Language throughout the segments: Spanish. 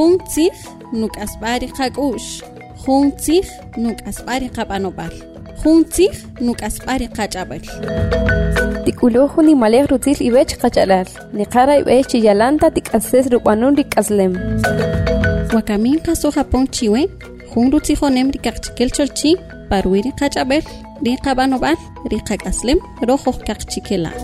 Juntzig nuk asbari qak'ush. Juntzig nuk asbari qapanopal. Juntzig nuk asbari qach'abal. Tikuluhu ni malek rutil ibech qachalal. Ni qara ibech chiyalanta tik'ases rupanun rik'aslem. Wakamin qaso Japón chiwe. Jun rutzijonem rikaqchikel cholchi. Parwiri qach'abel. Ri qapanopal. Ri qak'aslem. Rojo qaqchikela.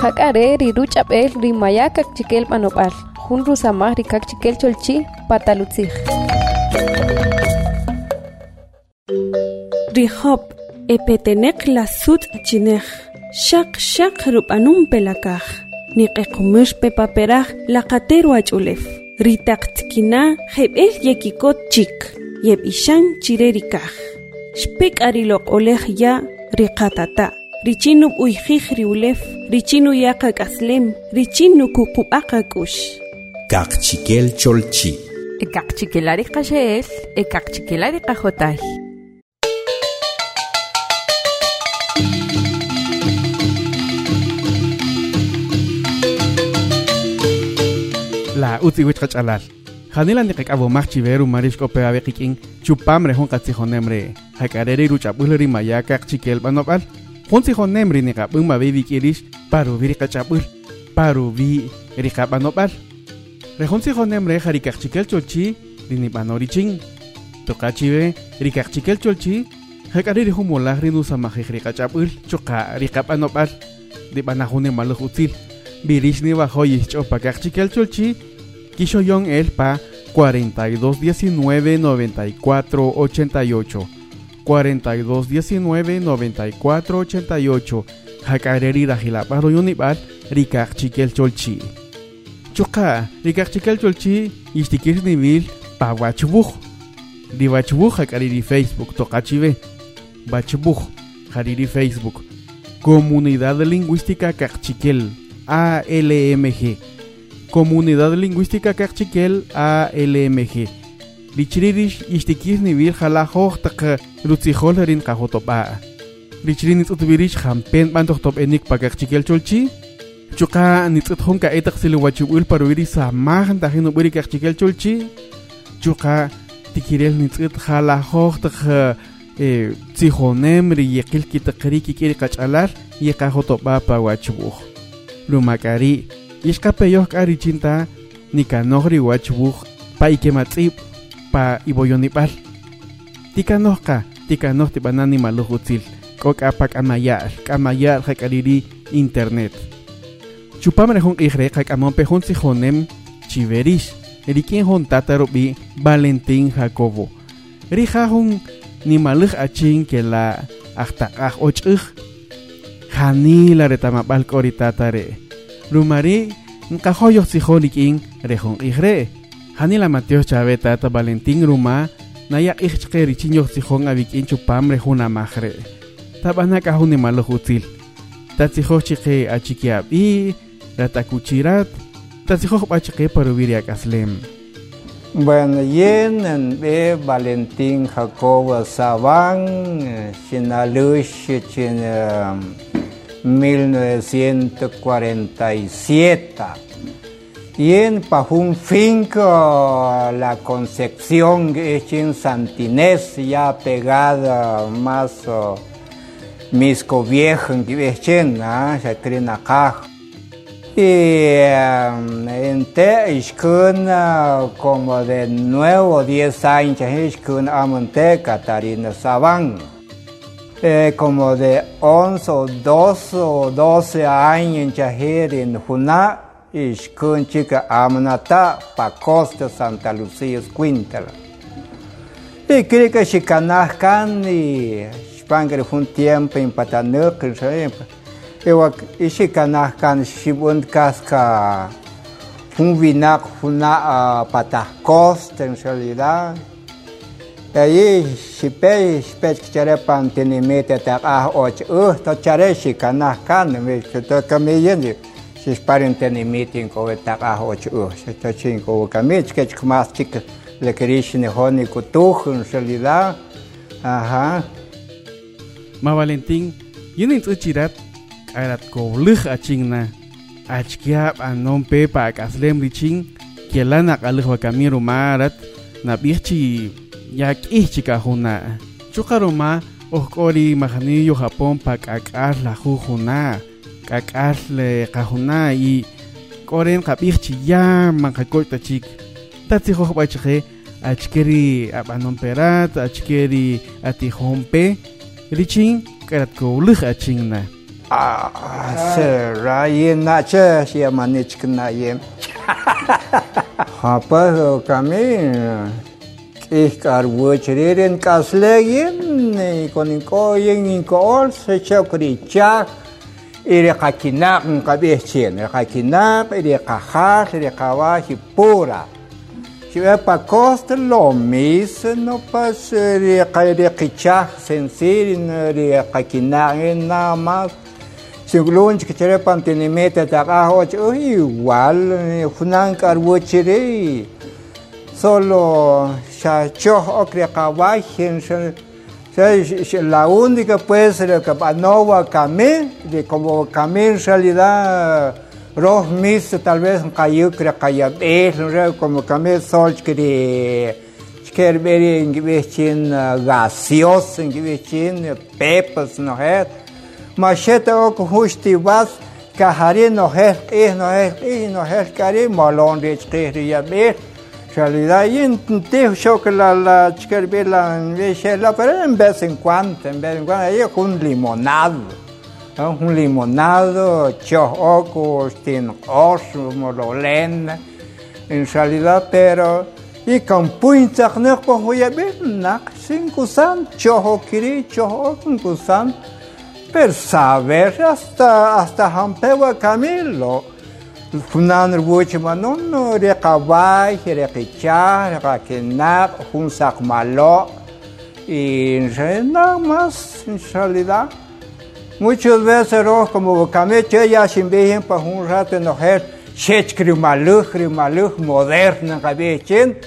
Hakare riru ch'ab'el rimaya kakchikel panopal. Jun rusamaj rikakchikel cholchi patalutzij. Rihop epetenek la sut chinej. Shak shak rupanum pelakaj. Niqequmush pepaperaj la qateru achulef. Ritaqtkina jeb'el yekikot chik. Yeb ishan chirerikaj. Shpek arilok olej ya riqatata. Richinu uyjij riulef. Richinu yaqa k'aslem. Richinu kuqub'aqa k'ux. Kaqchikel cholchi. Ekakchikelari qasheel, ekakchikelari qajotay. la uti wich qach'alal janila ni qek'abo maj chiveru marish k'ope abe qik'in chupam re jun qatzijonem re jak'areri ruch'ab'äl ri maya kaqchikel b'anob'al jun tzijonem ri niqab'äl mabe bik'irish parubi ri qach'ab'äl parubi ri qab'anob'al re jun tzijonem re jari kaqchikel cholchi ri nib'ano richin toqachive ri kaqchikel cholchi jak'areri jun molaj ri nusamajij ri qach'ab'äl choqa ri qab'anob'al di b'anajunem maluj utzil birish ni bajo yishch'opa kaqchikel cholchi Kishoyon el pa 42 19 94 88 42 19 94 88 Hakareri Rajilaparo Yunibal Rikak Chikel Cholchi Choka Rikak Chikel Cholchi Istikir Nibil Pa Wachbuch Di Wachbuch Hakariri Facebook Tokachive Wachbuch Hariri Facebook Comunidad Lingüística Kachchikel ALMG Comunidad Lingüística Kachchikel ALMG. Lichirish ishtikis nibil jalajoj tak rutzijol rin kajotopa. Lichirin itzutbirish jampen bantok top enik pa kachchikel cholchi. Chuka nitzetjon ka etak sili wachibuil paruiri samajan tajin ubiri kachikel chulchi. Chuka tikirel nitzet jalajoj taj eh, eh, tzijonem ri yekil kitakari kikiri kachalar yekajotopba pa wachibuj. Lumakari, ishkapeyoh kari chinta nikanoj ri wuh pa ike matrip pa iboyonipal. Tikanoj ka, tikanoj tibanani maluj. Kok apak amayar, kamayar hakaliri internet. Chupamre hun igre kak amompe hun si honem chiverish. Erikin hun tatarubi Valentín Jacobo. Rija hun ni maluj achin que la hasta aj ochij. Jani la retamapal koritatare. Rumari nkahoyo si honikin rejun igre. hani la Mateo Chávez, tata Valentín Ruma. Naya ichke richinyo si hon abikin chupamre hun amajre. Tabanaka hun ni maluj util. Tatsihochike achikiabi. Ratakuchirat, tatsijo bachike parubiria aslem. Bueno, yen en be Valentín Jacobo Saban, Chinalush, Chin 1947. Y en Pajún Finco, la Concepción, es Santinés, ya pegada más uh, Misco Viejo, en acá. Y um, en te, ishkun, uh, como de nuevo o diez años, ishkun amante Catarina Sabán eh, como de 11 o 12 o 12 años en en Juná, con chica Amanata, pa Costa Santa Lucía, Quintala. Y creo que si canascan y spangre un tiempo en Patanuk, ewak ishi kanah kan xib'un casca un vinac una patahcost en shipe Aí xipei xipei xerepan tak taqah och eh, uh to chare xikanah kan me to kamiyendi teni tinimite tak taqah och eh, uh to chinko kamich kech kmas chik le kirishni honi kutuj en shalila aha. Ma valentin yunin en el arat. Koblih achingna achkiap anon pepa akaslem richin kielana qalih wakamiro marat yak yak'ichi kahuna chukaroma ohk'ori majaniyo japon pa k'ak'ar laju juna k'ak'ar kahuna i. K'oren qab'ijchi yaman qakoytachik tatzijoj b'achje achkeri atihompe achkeri atijonpe richin lih achingna А, иначе я манечка наем. Хапа ками их карвочерен каслеген si pura, pa costa lo mis no pas ri qa sensir Siglun que chere pantinimete takaho igual funan karbuchiri solo shacho okre kawajen la única pues que panova camé de como camé en realidad roh mis tal vez cayó cre cayabel como camé sol que de skerberi ingibechin gaseoso ingibechin pepas no es machete ok husti was kahari no her eh no her eh no her kari malon de chkiri ya be realidad yin te chocolate la chkerbe la veche la pero en vez en cuando en vez en cuando hay un limonado. Un limonado cho oco tin os mololen en realidad pero y con punta no cojo ya be nak cinco san cho kiri cho cinco san per saber hasta hasta hampewa Camilo. Funan rubuchi manon re kawai, re kicha, re kinak, un sak malo. Y nada más, en realidad. Muchas veces rojo como cameche ya sin bien para un rato enojar, shechkri maluch, maluch moderna cabechen,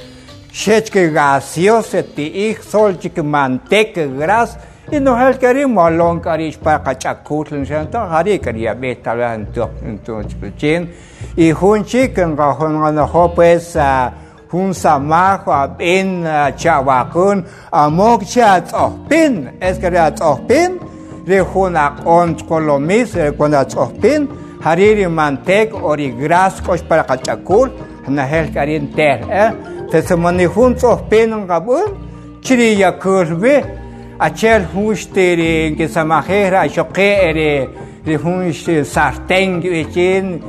shechkri gaseoso, ti ich, solchik manteca, gras, y no el queremos alón carish para cachacutl en santa hari quería beta la entonces chin y hun chicken gajon ganajo pues hun samajo a ben chavacun a mokchat ohpin es que era ohpin de hun a on colomis cuando ohpin hariri mantec ori grascos para cachacul na el querían ter eh te se manejun ohpin gabun chiri ya curve Achel hunstere que samajera choque ere de hunsh sartén echen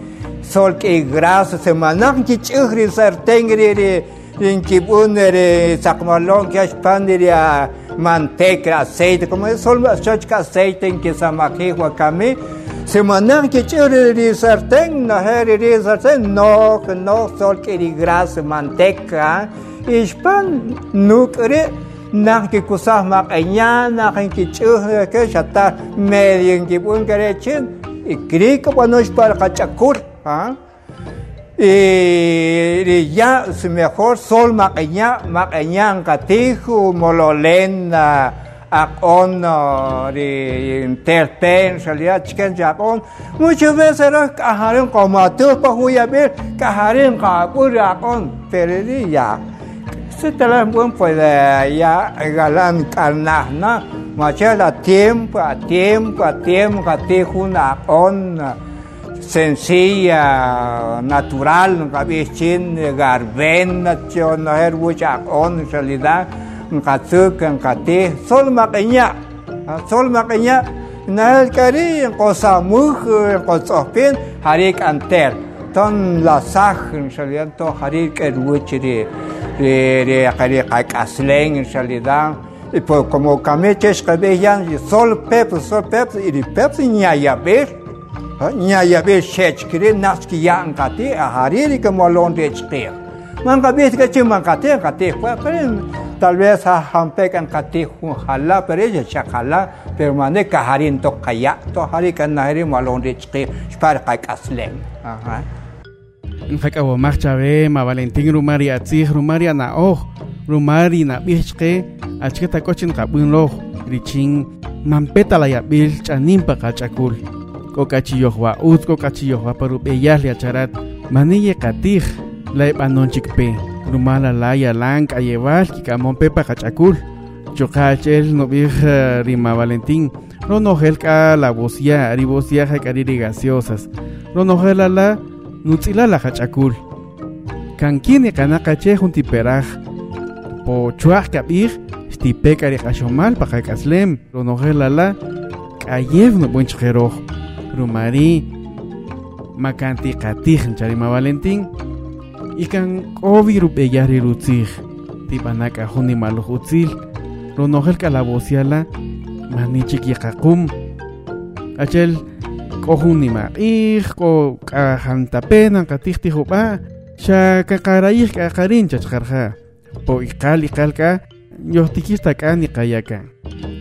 sol que graso semanan que chugri sartén ere en que bunere sacmalón que aspandere a manteca aceite como é sol choque aceite en que samajera camé semanan que chugri sartén na ere sartén no no sol que graso manteca e span nucre nak ki kusah mak enya nak ki chuh ke chata medien ki pun kare chin ikri ka panos para kachakur ha y ya es mejor sol maqueña maqueña catijo mololen acon de terpen realidad chicken japón muchas veces era cajaron como tú para jugar ver cajaron capur acon pero ya setelah pun pada ya galan karena na macam la tiempo a tiempo a tiempo kati kuna on sencilla natural kabichin garben chon no her bucha on realidad katuk kati sol makanya sol makanya na kari cosa muh cosa harik anter تن لاسخ انشالله یه تو خرید کرد و چی ری ری ری خرید کاک اسلنج انشالله دام ای پو کامو کامی کهش که بیان یه سال پپ سال پپ ای ری پپ نیا یا بیش نیا یا بیش چه چکری نش کی یان کاتی اخری ری که مالون ریش کیه من که بیش که چی من کاتی کاتی خو پری تال بیش هم پیکان کاتی خو خلا پری چه چه خلا پر من که هرین تو کیا تو هری کن نهری مالون ریش کیه شپار کاک اسلنج آها Ajá. nqak'awo majchabe ma valentín rumari atzij rumari ana'oj rumari nab'ijch'qe achke takochin qab'änloj richin mampeta la yab'il ch'aninpa qach'akul k'o k'achiyoj wa utz k'o k'achiyoj wa parub'eyaj li acharat maniye qatij la ibanon chikpe rumala la ya lang ayebal kikamon pepa kachakul chokachel no vieja rima valentín no nojel ka la bocia ribocia jacariri gaseosas no nojel la nutzila la kachakul kankini kanakache juntiperaj. Po chuaj kabir stipek ari kashomal pa kaslem no nojel la kayev no buen chjeroj. Rumari makanti katij charima valentín. Ikan kovi rupeyari rutzij. Tipanaka juni maluj utzil. Ronojel kalabosiala manichik yaqaqum. Achel k'ujunimaq'ij k'ojantapena qatijtij ub'a' xa kaqarayij k'aqarinchach qarja po iqal iqal k'a yojtikix tak'an iqaya kan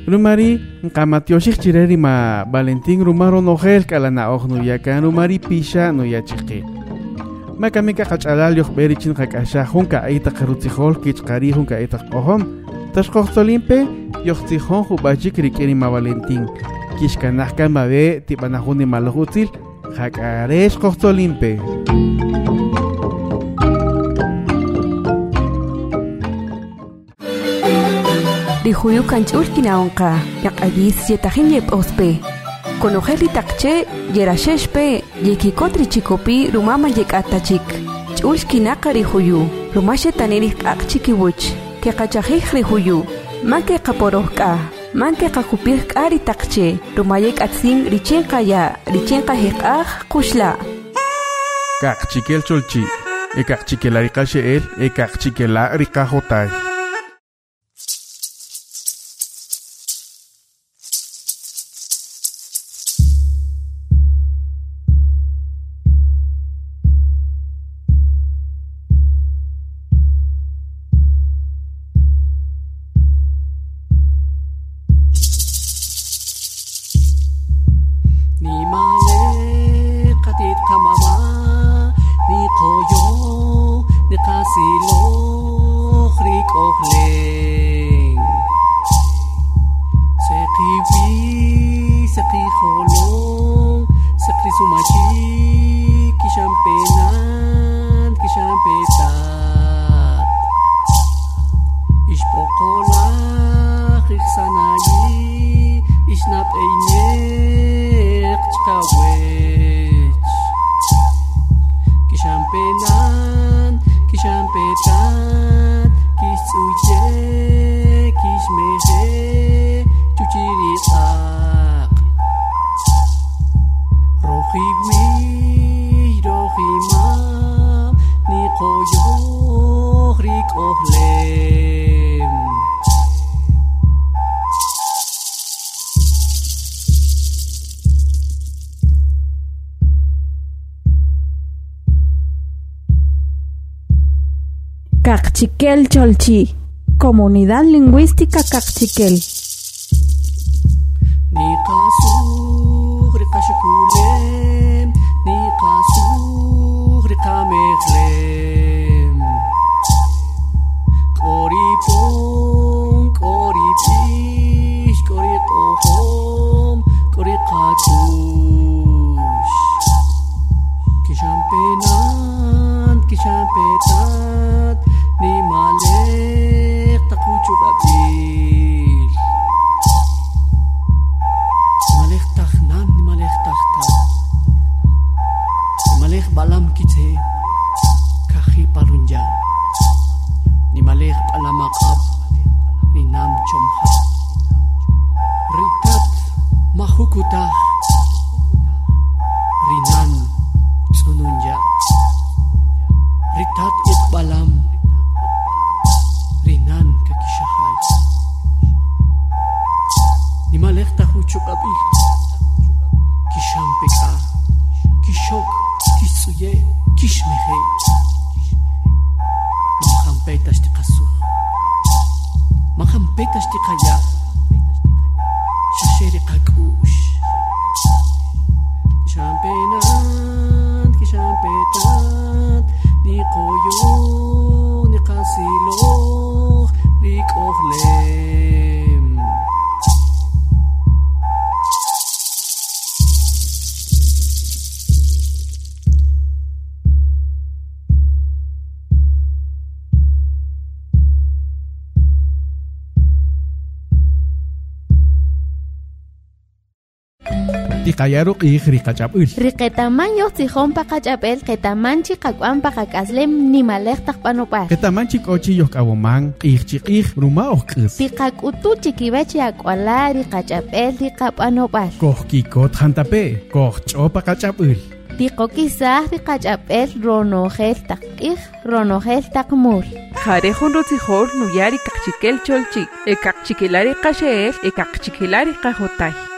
rumari nqamatioxij chireri ma valentín rumar onojel k'alana'oj nuyakan rumari pixa nuyachijqi makamika qach'alal yojb'eri chin qak'axaj jun ka'aytaq rutzijol kichqarij jun ka'aytaq q'ojom taxqojtzolinpe yojtzijjon jub'achik rik'iri ma valentín kixkanaj kan mabe tib'anajuni maloj utzil jak'arex qojtzolimpe rijuyu kanch'ul kinaonqa yaq'ayis yetajin yep'ospe konojel itaqche yerashexpe yekikot richikopi rumama yek'atachik. Ch'ul xkinaqa rijuyu ruma xetanirij k'aq chikiwuch keqachajij rijuyu man keqaporoj manke qakupih k'ari taqche. Rumayek atzin richen qaya richen qahiq'aj qushla. Cholchi. E qaqchikelariqa she'el e qaqchikela riqaj otay Cachiquel Cholchi, Comunidad Lingüística Cachiquel. mix. Tiqayaru q'ij riqach'ab'il. Riqetaman yoqtijón paqach'ab'el qetamanchi qak'uan paqakaslem nimalejtaq p'anop'al. Qetamanchi k'ochi yojk'awoman q'ij chi q'ij ruma ojk'äs. Tiqak'utu chikibachi ak'uala riqach'ab'el riqap'anop'al. Kojkikot jantape, kojch'opa qach'ab'il. Tiqokisaj riqach'ab'el ronojel taq q'ij ronojel taq mul. Jarejun rutzijol nuyari kakchikel cholchi. E kakchikilari qasheel, e kakchikilari qajotay.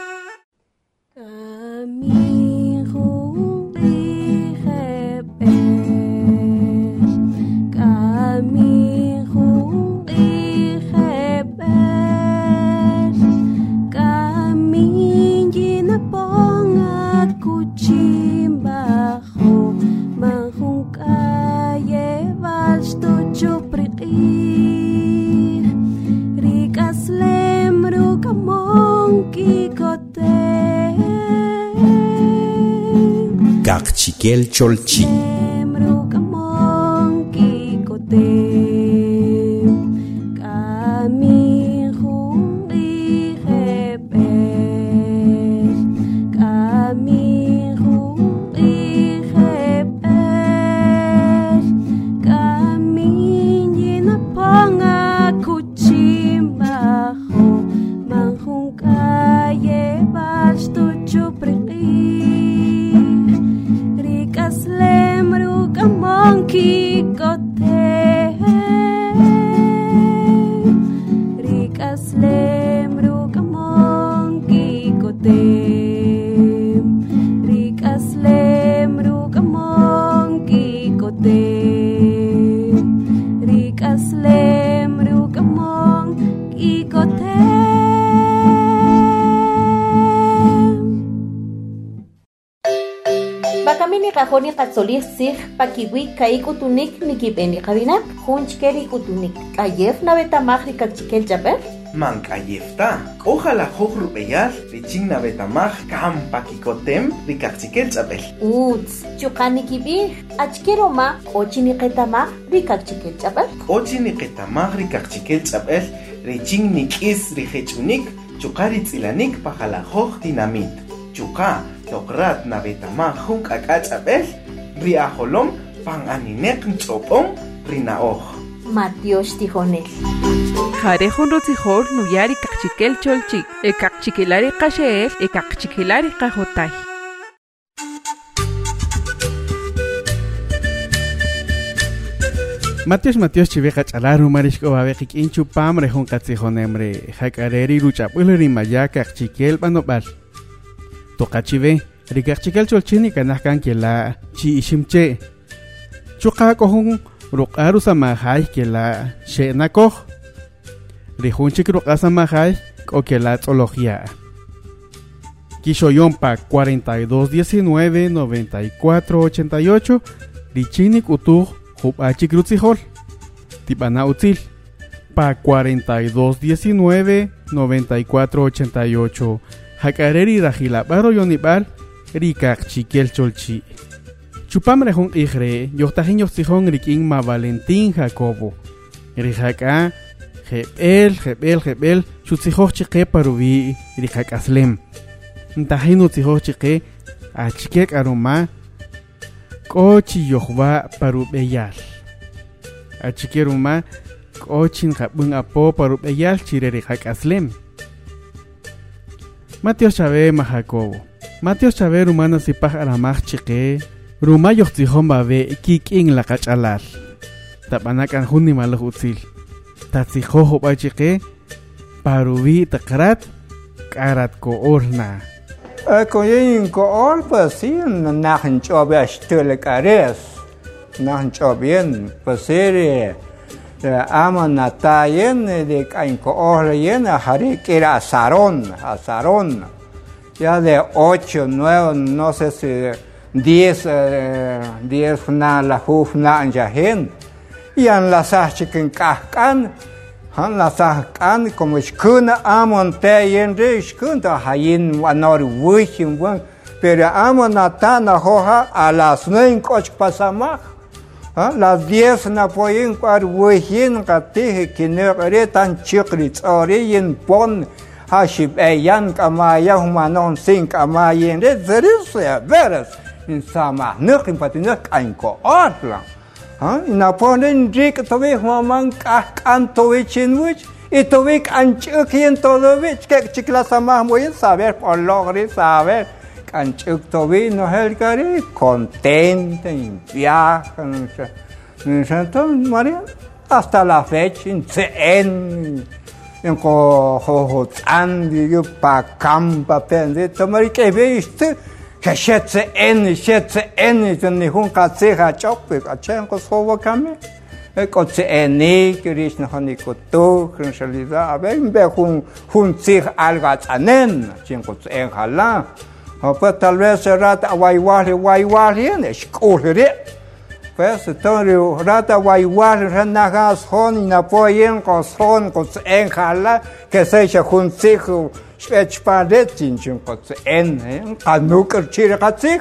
Kakchikel Cholchi. Qatzolij sij pakiwi kaikutunik nikib'eni qabinak junchkeri kutunik. K'ayef nabetamaj rikakchikel chapel Mankayefta, ojalá jojru beyal, richin nabetamaj kampa kikotem, rikakchikel chapel. Uts, chuqani kibij achkero ma k'ochini qetamaj rikakchikel chapel Ochi niqetamaj rikakchikel chapel, richin nik'is rijechunik, chukari tzilanik pajalajoj dinamit. Chuka, tokrat nabetamaj jun k'ak'a chapel, riajolom pan aninek nch'opon, rinaoj. Matios tijonel Jarejun rutzijol nuyari kakchikel cholchi. E kakchikilari qasheel, e kakchikilari qajotay. Matios Matios chiveja ch'alaru marishko babeqi k'inchu pamre jun qatzijonemre jak'areri ruch'ab'äl maya kakchikel b'anob'al toqachive rikakchikel cholchini kanaj kan kela chi iximche chuqa k'ojun ruq'aru samajay kela xe'nakoj rijun chik ruq'a samajay k'o kela tz'olojya' Kishoyompa 42 19 94 88 Richini Kutuj Jubachik Rutzijol Tipana Utzil Pa 42 19 94 88 Hakareri Rajilabaro Yonibal Rikak Chikel Cholchi. Chupam Rejun Igre Yohtijón Rikin Ma Valentín Jacobo. Rijaka Jebel Jebel Jebel Chutzijoj Chique Parubi Rijak Aslem. Ntajino tzijoj chiqe achikek aroma k'ochi yojba parub'eyal. Achikeruma k'ochin jab'ün apo parub'eyal chireri jak'aslem Matios Chave Majacobo Matios Chave rumana sipaj aramaj chiqe ruma yojtzijón babe kik'in laqach'alal tab'anak'an jun nimaloj utzil tatzijoj job'ay chiqe parubi taqrat k'arat ko'olna Con yin kool pues sí, najan chobe ashtule kares. Najan chobien, pues ama natayen de kain kool yen hari kira asaron, asaron. Ya de 8, 9, no sé si 10, 10 na la huf na anjahen. Y an la sachikin kahkan, han la sahkan como skuna amon te yen re skunda hayin wanor wishin wan. Pero amon natana hoja a las 9 coch pasama ha las 10 na poyin kwar wishin katih kine re tan chikri tsori yen pon hashib eyan kama yahuma non sin kama yen de zerisya veres in sama nuk in patinak anko otla ha na ponen dik to we huaman ka kan to we chinwich y to we kan chuk yen to do wich ke chikla sama moyen saber por logre saber kan chuk to we no hel kare contente in viajan Entonces, María, hasta la fecha, en yang ko hohot an di kam pakam papen di to mari ke be iste ke shetse en shetse en di ni hun ka tse ha chok pe ka chen ko so wo kame e ko tse ni ke ris to kren shali da abe im be hun hun tse al ga tsanen chen ko tse en hala ha pa tal vez awai wa le wai ne shko re Pues torio rata guayuar renagas hon na poyen cos hon cos en jala que se echa juntijo spetspadet chinchim cos en canuk chirgatsik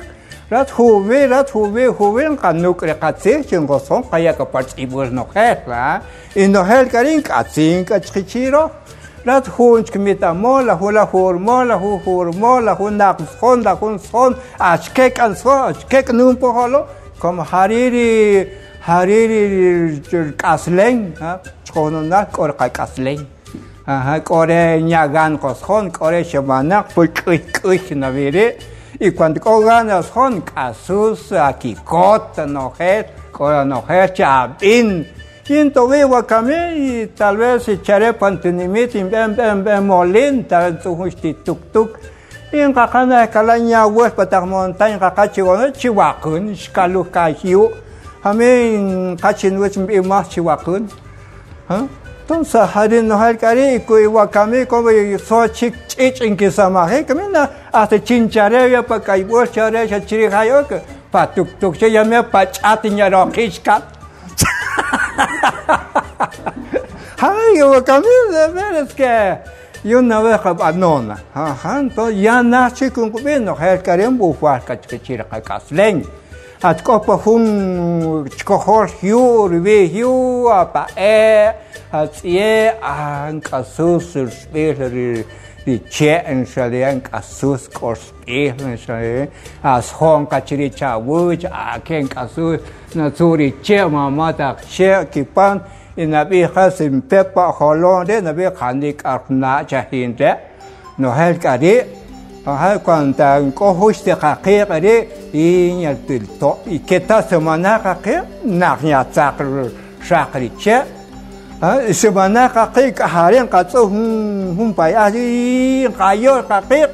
rat juve rat juve juve canuk regatsik chingos hon kaya kapach ibur no jela y no hel karin katsin kachkichiro rat hunch kmita mola hula hur mola hu hur mola hunak hon la hun son achkek al so achkek numpo holo como hariri hariri kaslen chkonona kor kaslen aha kore ñagan koshon kore semana pulkuy na vire y cuando kogan son kasus akikot nojer kora nojer chabin y entonces wakame y tal vez echaré pantinimit y ben ben ben molin tal vez tuk tuk Inkakana kala nyawas patak montaña kakachiwana chiwakun xkaluj kajiu jamin kachinwich imaj chiwakun. Entonces harin nohal kari iku iwakami como sochik chich inkisamaje kamina hasta chinchareya pa kaibuas chareya chirihayoka pa tuk tuk che yame pa chatiñarojixkat. Ay, iwakami de veras que y una oveja banona. Ajá, ah, entonces ya nace con gobierno, el carem bufuar cachquechira cacasleñ. Atcopa jun chcojor hiu, ribe hiu, apa e, atsie, ancasus, spiller, di che en shalian kasus kors ehlen shalian as hon kachiri cha wuj a ken kasus na zuri che mamata che kipan إن أبي خاسم بيبا خلون ده نبي خانيك أرنا شهين ده نهل كده هاي كان تانكو هوش تقاقيق إين يلتل تو إكتا سمانا قاقيق نغنيا تاقر شاقري تشا سمانا قاقيق هارين قاتو هم هم باي بايازي قايو قاقيق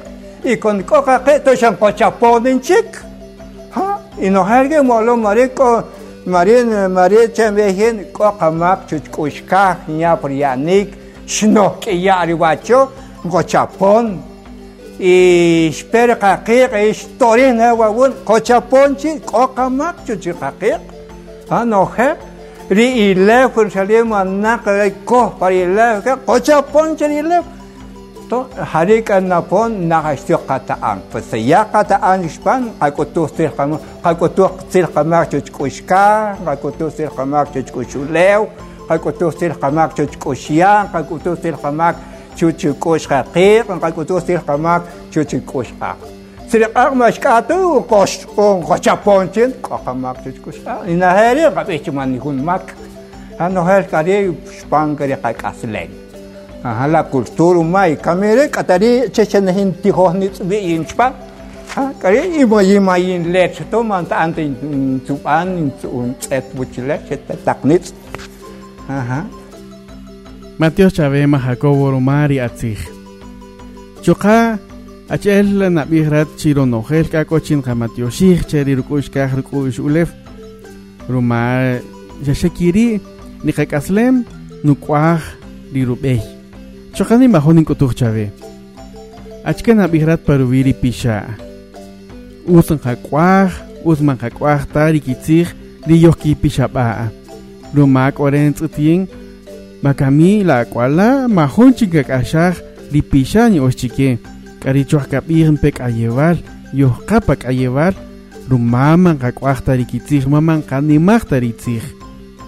إكون كو قاقيق تشان قوشا بونين تشيك ها إنو هرغي مولو مريكو Марина Маритям вехин кокамак чуть кучках ня прияник шнок я ривачо кочапон и шпер какик и шторина вагун кочапончи кокамак чуть какик а нохе ри илев Иерусалим анак ко парилев кочапончи илев to hari kana pon na kasi kataan pa kataan ispan ay kuto sil kamo ay kuto sil kamar chuch kushka ay kuto sil kamar chuch kushulew ay kuto sil kamar chuch kushyan ay kuto sil kamar chuch kushka kir ay kuto sil kamar chuch kushka. Sil kamar mas kato kosh kong kachapon chin kamar chuch kushka. Inaheri kapit man hun mak ano hel kari ispan kari kaya kasleng Ajá, la cultura humay, camere, catari, chechenehin tijoni, tzbiin chpa, cari, y moyima in lech, ta ante in tzupan, in tzun tzet buchilech, taknitz. Ajá. Matios Chavema Jacobo Romari Atzij. Choca, achel la nabihrat chironojel, cacochin jamatioshich, cherirukush, cajrukush ulef, rumar, yashekiri, nikacaslem, nukwaj, dirubej. Chokani mahonin kutuh chave. Achkan abihrat paruviri pisha. Usan hakwah, usman hakwah tari di yoki pisha baa. Rumak oren tsuting, makami la akwala, mahon chingak ashah, di pisha ni oschike. Karichoh kapirin pek ayeval, yoh kapak ayeval, rumaman hakwah tari kitzig, maman kanimah tari tzig.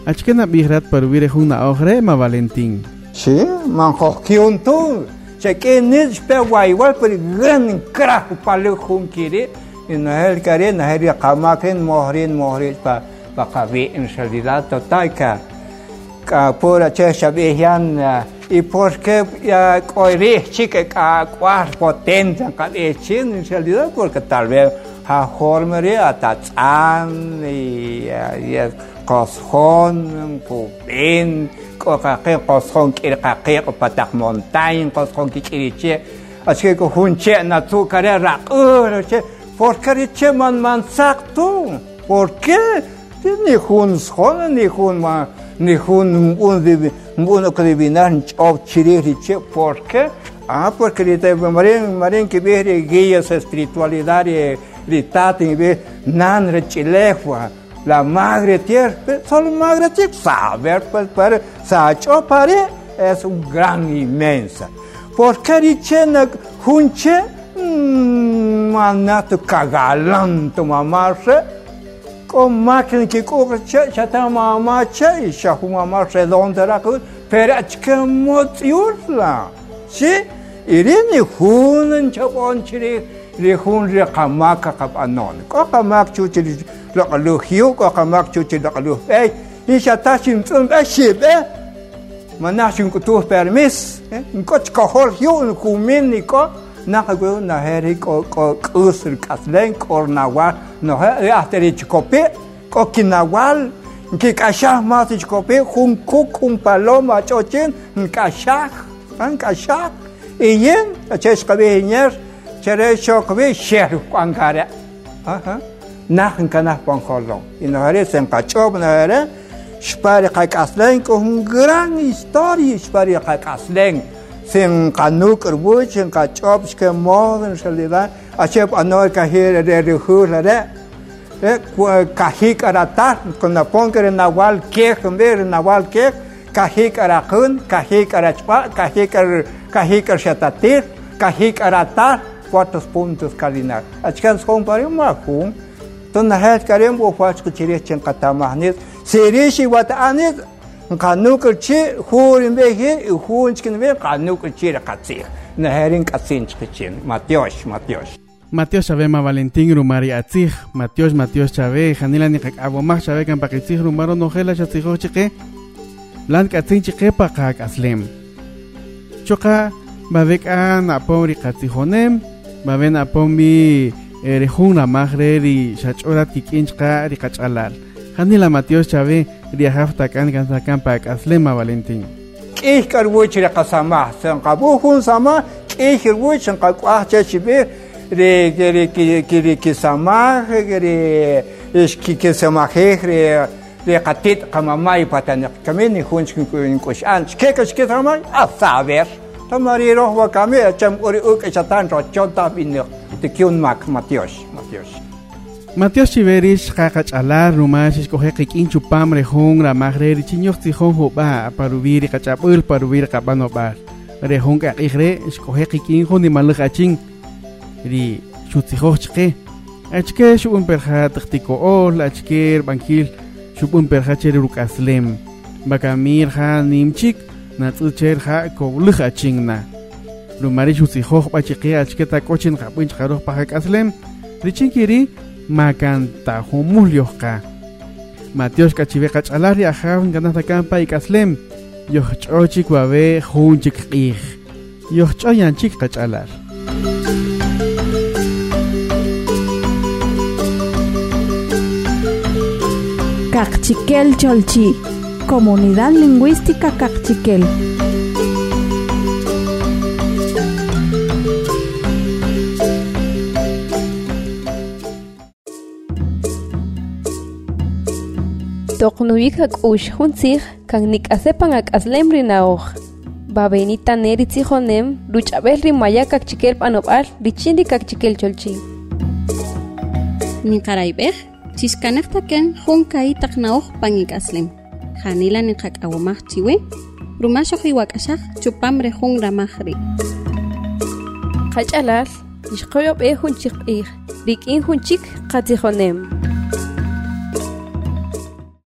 Achkan abihrat paruviri huna ohre ma Valentín. Și m-am hochiuntul. Ce că nici pe guaiual, pe gân cracu palu hunchire, în el care în el camacrin mohrin mohrin pa pa cavi în șaldilat totaica. Ca pur aceștia vehian и porque я că чика ка квар потенция ка эчин иншалла porque tal vez ha hormere atatan и я косхон купен k'uqaqe qosjon k'irqaqe pataq montaña qosjon kik'iriche achkeko junche natzukare raq'uroche porkariche man mansaq tu por qué ni junsjon ni jun ni jun mbun k'divinar nch'ob chiririche por qué Ah, porque ele marim, marim que ver guias espiritualidade, gritar, tem ver nan rechilehua la madre tierra, solo madre tierra, saber, para, sacho pare, es un gran inmensa. Porque dice na hunche, manato cagalanto mamarse, con máquina que cobre ya está mamá che, y ya un mamá redonda la cosa, pero es que motiurla, ¿sí? Irini hunan chabon chiri, ri hun ri kamaka kap anon. Ko kamak لقلو خيو قماك تشوتي لقلو باي إيش أتاشم تون باشي باي ما نحشم كتوه بيرميس نكوش كهول خيو نكومين نكو نحقو نهاري كو كو كوسر كاتلين كورناوال نهاري أحتري تشكوبي كو كيناوال que cachar más escopé, un cuc, un paloma, chochen, un cachar, un cachar, y bien, a chescabe, ñer, cherecho, que ve, cheru, cuangara. Ajá. նախ ընկանախ բանխորլոն ինհարես են կաչոբ նարը շպարի կայկասլեն կողն գրան իստարի շպարի կայկասլեն սեն կանու կրբուչ են կաչոբ շկե մողն շլիվա աչեբ անոր կահիր ռերի հուրը կահիկ արատար կնապոնկր նավալ կեղ մեր նավալ կեղ կահիկ արախն կահիկ արաչպա կահիկ կահիկ շտատիր կահիկ արատար quatro pontos cardinais. Acho que eles compraram uma com тынахат карем офачку черечен катамахнет сереши ватанет канукр чи хурин вехи хунчкин ве канукр чире кацих нахерин кацинчкичин матёш матёш Matios Chave ma Valentín Rumari Atzij, Matios Matios Chave, Janila Nikak Abomach Chave Campaquitzij Rumaro Nojela Chatzijo Chique, Lan Katzin Chique Pakak Aslem. Choka, Babek An Apomri Katzijonem, Baben Apomi rejuna maj re ri xach'urat kik'inchqa riqach'alal jani la matios chave riajafta kan kansakan pa kaslema valentín k'ij karwuch riqasamaj sanqabujun sama k'ij irwuch sanqak'uaj chachib'ej ri ri ri ri kisamaj ri kikisamajej ri ri qatit qamamay patanaq kamin junch nk'ux'an chkeka chkitramay a asaver tamari roh wa kami cham uri uk chatan ro chonta bin te kyun mak matios matios Matios Chiveris kakach alar rumas escoge kikin chupam rejón la magre ri chiños tijón hoba parubir kachapul parubir kapano bar rejón ka igre escoge kikin hon di malach aching ri shutzijoch chke achke shubun perja tchtiko ol achke bankil shubun perja chere rukaslem bakamir ha nimchik natz'ucher ja kowluj achingna. Lumarix utzijoj ha achketa k'ochin qap'inch qaroj pajak'aslem richinkiri makantajumuj lyoqqa matiox k'achibej qach'alaj ri'ajaw ya nkanajtakanpa ik'aslem yoj ch'ochik wawe junchik q'iij yoj ch'oyanchik qach'alar kaqchikel cholchi Comunidad Lingüística Cachiquel. Tocnuvijak ush hunzig, kan nik azepan ak azlem rinaog. Babenita neri tzijonem, luchabel rimayak kakchikel panopar, richindi kakchikel cholchi. Nikaraibeh, chiskanek taken, hunkai taknaog pan ik. janila ni qak awamaj chiwi rumaxoj iwak'axaj chupam rejun ramaj ri' qach'alal ixqoyob'ej jun chikq'iij rik'in jun chik qatzijonem